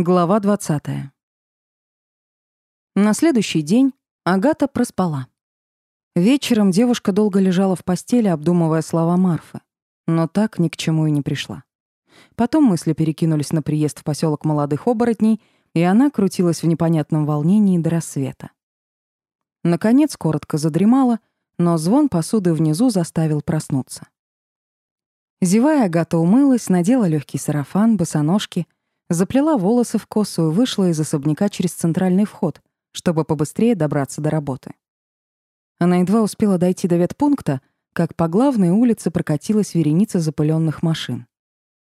Глава 20. На следующий день Агата проспала. Вечером девушка долго лежала в постели, обдумывая слова Марфы, но так ни к чему и не пришла. Потом мысли перекинулись на приезд в поселок молодых оборотней, и она крутилась в непонятном волнении до рассвета. Наконец коротко задремала, но звон посуды внизу заставил проснуться. Зевая, Агата умылась, надела легкий сарафан, босоножки — Заплела волосы в косу и вышла из особняка через центральный вход, чтобы побыстрее добраться до работы. Она едва успела дойти до ветпункта, как по главной улице прокатилась вереница запыленных машин.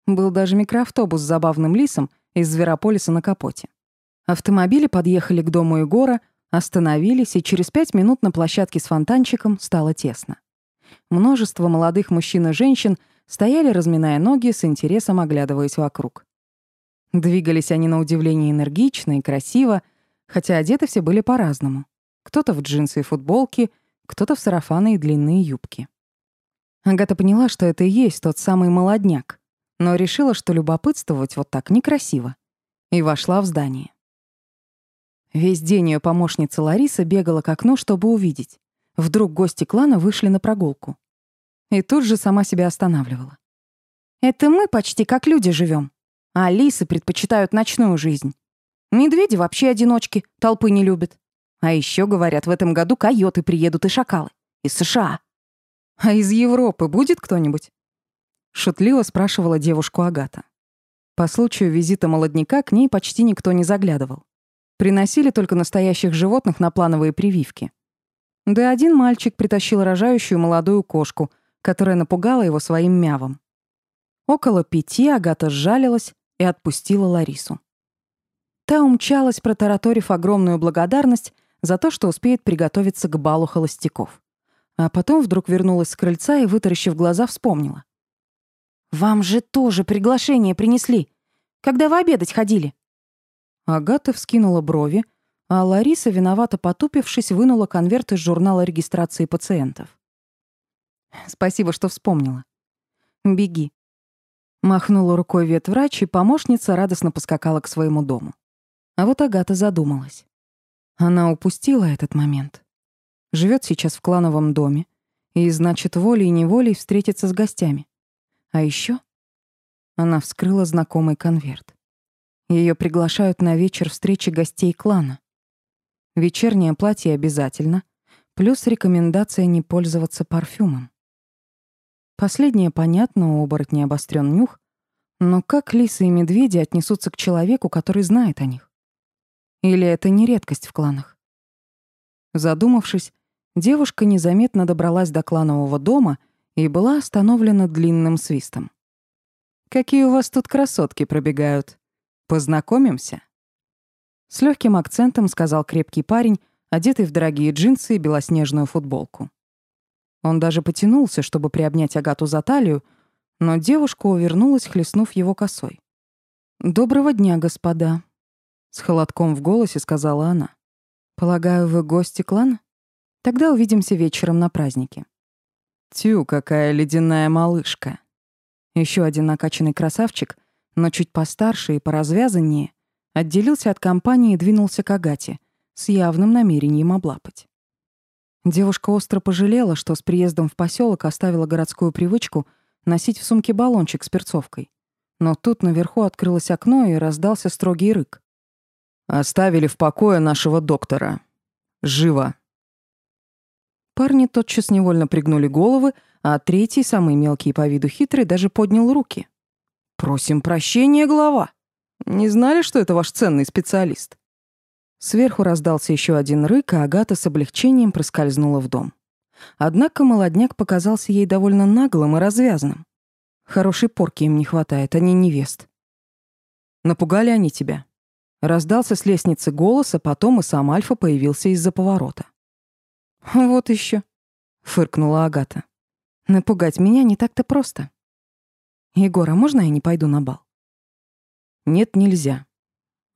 Был даже микроавтобус с забавным лисом из Зверополиса на капоте. Автомобили подъехали к дому Егора, остановились, и через пять минут на площадке с фонтанчиком стало тесно. Множество молодых мужчин и женщин стояли, разминая ноги, с интересом оглядываясь вокруг. Двигались они на удивление энергично и красиво, хотя одеты все были по-разному. Кто-то в джинсы и футболки, кто-то в сарафаны и длинные юбки. Агата поняла, что это и есть тот самый молодняк, но решила, что любопытствовать вот так некрасиво, и вошла в здание. Весь день ее помощница Лариса бегала к окну, чтобы увидеть. Вдруг гости клана вышли на прогулку. И тут же сама себя останавливала. «Это мы почти как люди живем, а лисы предпочитают ночную жизнь. Медведи вообще одиночки, толпы не любят. А еще, говорят, в этом году койоты приедут и шакалы. Из США. А из Европы будет кто-нибудь? Шутливо спрашивала девушку Агата. По случаю визита молодняка к ней почти никто не заглядывал. Приносили только настоящих животных на плановые прививки. Да один мальчик притащил рожающую молодую кошку, которая напугала его своим мявом. Около пяти Агата сжалилась и отпустила Ларису. Та умчалась, протараторив огромную благодарность за то, что успеет приготовиться к балу холостяков. А потом вдруг вернулась с крыльца и, вытаращив глаза, вспомнила. «Вам же тоже приглашение принесли. Когда вы обедать ходили?» Агата вскинула брови, а Лариса, виновато потупившись, вынула конверт из журнала регистрации пациентов. «Спасибо, что вспомнила. Беги. Махнула рукой ветврач, и помощница радостно поскакала к своему дому. А вот Агата задумалась. Она упустила этот момент. Живет сейчас в клановом доме, и, значит, волей-неволей встретится с гостями. А еще она вскрыла знакомый конверт. Ее приглашают на вечер встречи гостей клана. Вечернее платье обязательно, плюс рекомендация не пользоваться парфюмом. Последнее понятно, у обострён нюх, но как лисы и медведи отнесутся к человеку, который знает о них? Или это не редкость в кланах? Задумавшись, девушка незаметно добралась до кланового дома и была остановлена длинным свистом. «Какие у вас тут красотки пробегают? Познакомимся?» С легким акцентом сказал крепкий парень, одетый в дорогие джинсы и белоснежную футболку. Он даже потянулся, чтобы приобнять Агату за талию, но девушка увернулась, хлестнув его косой. «Доброго дня, господа», — с холодком в голосе сказала она. «Полагаю, вы гости клана? Тогда увидимся вечером на празднике». «Тю, какая ледяная малышка!» Еще один накачанный красавчик, но чуть постарше и поразвязаннее, отделился от компании и двинулся к Агате с явным намерением облапать. Девушка остро пожалела, что с приездом в поселок оставила городскую привычку носить в сумке баллончик с перцовкой. Но тут наверху открылось окно и раздался строгий рык. «Оставили в покое нашего доктора. Живо!» Парни тотчас невольно пригнули головы, а третий, самый мелкий по виду хитрый, даже поднял руки. «Просим прощения, глава! Не знали, что это ваш ценный специалист?» Сверху раздался еще один рык, а Агата с облегчением проскользнула в дом. Однако молодняк показался ей довольно наглым и развязным. Хорошей порки им не хватает, они невест. Напугали они тебя. Раздался с лестницы голос, а потом и сам Альфа появился из-за поворота. «Вот еще, фыркнула Агата. «Напугать меня не так-то просто. Егор, а можно я не пойду на бал?» «Нет, нельзя.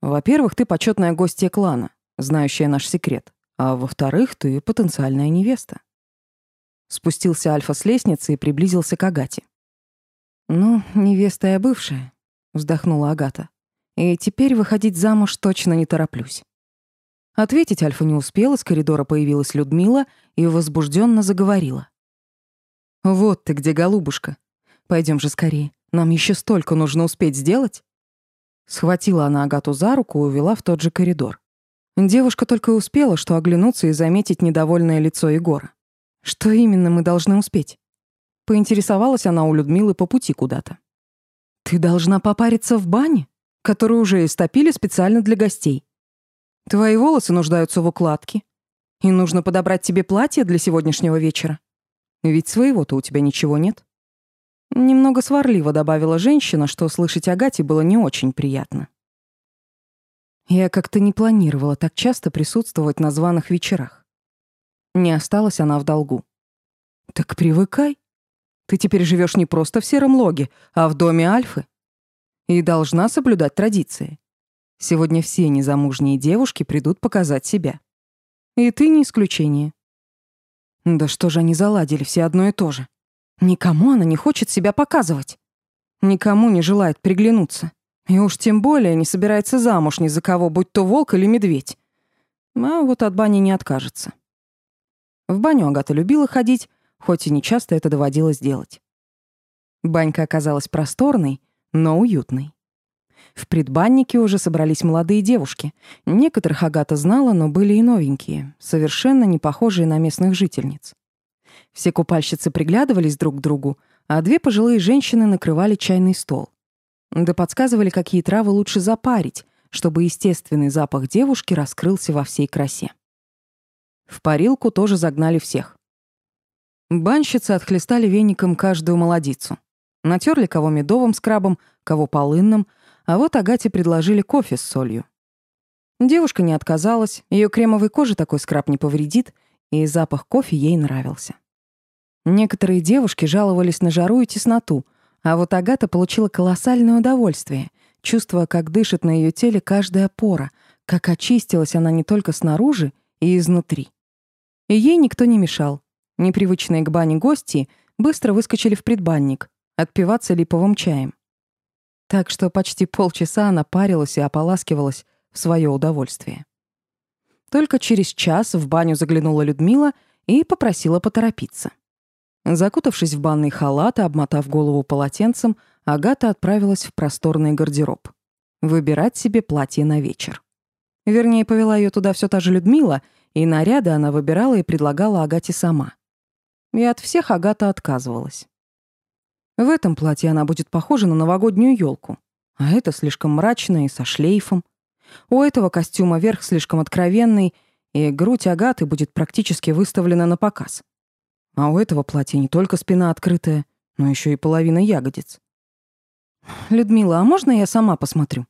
Во-первых, ты почетная гостья клана, знающая наш секрет. А во-вторых, ты потенциальная невеста. Спустился Альфа с лестницы и приблизился к Агате. «Ну, невеста я бывшая», — вздохнула Агата. И теперь выходить замуж точно не тороплюсь. Ответить Альфа не успела, с коридора появилась Людмила и возбужденно заговорила. «Вот ты где, голубушка. Пойдем же скорее. Нам еще столько нужно успеть сделать». Схватила она Агату за руку и увела в тот же коридор. Девушка только успела, что оглянуться и заметить недовольное лицо Егора. «Что именно мы должны успеть?» Поинтересовалась она у Людмилы по пути куда-то. «Ты должна попариться в бане, которую уже истопили специально для гостей. Твои волосы нуждаются в укладке, и нужно подобрать тебе платье для сегодняшнего вечера. Ведь своего-то у тебя ничего нет». Немного сварливо добавила женщина, что слышать Агате было не очень приятно. Я как-то не планировала так часто присутствовать на званых вечерах. Не осталась она в долгу. Так привыкай. Ты теперь живешь не просто в сером логе, а в доме Альфы. И должна соблюдать традиции. Сегодня все незамужние девушки придут показать себя. И ты не исключение. Да что же они заладили, все одно и то же. Никому она не хочет себя показывать. Никому не желает приглянуться. И уж тем более не собирается замуж ни за кого, будь то волк или медведь. А вот от бани не откажется. В баню Агата любила ходить, хоть и не часто это доводилось делать. Банька оказалась просторной, но уютной. В предбаннике уже собрались молодые девушки. Некоторых Агата знала, но были и новенькие, совершенно не похожие на местных жительниц. Все купальщицы приглядывались друг к другу, а две пожилые женщины накрывали чайный стол. Да подсказывали, какие травы лучше запарить, чтобы естественный запах девушки раскрылся во всей красе. В парилку тоже загнали всех. Банщицы отхлестали веником каждую молодицу. Натерли кого медовым скрабом, кого полынным, а вот Агате предложили кофе с солью. Девушка не отказалась, ее кремовой коже такой скраб не повредит, и запах кофе ей нравился. Некоторые девушки жаловались на жару и тесноту, а вот Агата получила колоссальное удовольствие, чувствуя, как дышит на ее теле каждая пора, как очистилась она не только снаружи и изнутри. И ей никто не мешал. Непривычные к бане гости быстро выскочили в предбанник, отпиваться липовым чаем. Так что почти полчаса она парилась и ополаскивалась в свое удовольствие. Только через час в баню заглянула Людмила и попросила поторопиться. Закутавшись в банный халат и обмотав голову полотенцем, Агата отправилась в просторный гардероб. Выбирать себе платье на вечер. Вернее, повела ее туда все та же Людмила, и наряды она выбирала и предлагала Агате сама. И от всех Агата отказывалась. В этом платье она будет похожа на новогоднюю елку, а это слишком мрачное и со шлейфом. У этого костюма верх слишком откровенный, и грудь Агаты будет практически выставлена на показ. А у этого платья не только спина открытая, но еще и половина ягодиц. «Людмила, а можно я сама посмотрю?»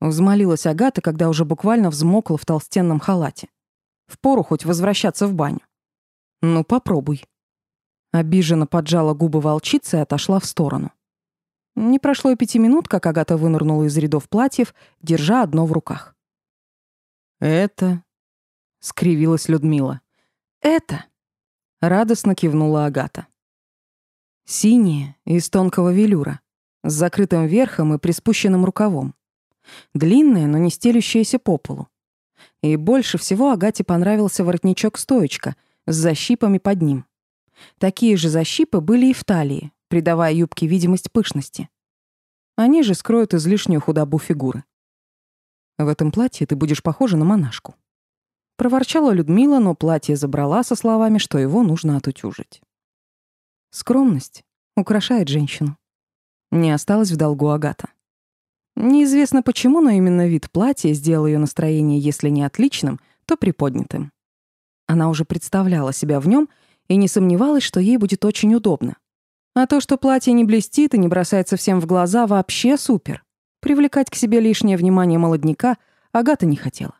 Взмолилась Агата, когда уже буквально взмокла в толстенном халате. Впору хоть возвращаться в баню. «Ну, попробуй». Обиженно поджала губы волчицы и отошла в сторону. Не прошло и пяти минут, как Агата вынырнула из рядов платьев, держа одно в руках. «Это...» — скривилась Людмила. «Это...» Радостно кивнула Агата. Синее, из тонкого велюра, с закрытым верхом и приспущенным рукавом. Длинное, но не стелющееся по полу. И больше всего Агате понравился воротничок-стоечка с защипами под ним. Такие же защипы были и в талии, придавая юбке видимость пышности. Они же скроют излишнюю худобу фигуры. В этом платье ты будешь похожа на монашку. Проворчала Людмила, но платье забрала со словами, что его нужно отутюжить. Скромность украшает женщину. Не осталось в долгу Агата. Неизвестно почему, но именно вид платья сделал ее настроение, если не отличным, то приподнятым. Она уже представляла себя в нем и не сомневалась, что ей будет очень удобно. А то, что платье не блестит и не бросается всем в глаза, вообще супер. Привлекать к себе лишнее внимание молодняка Агата не хотела.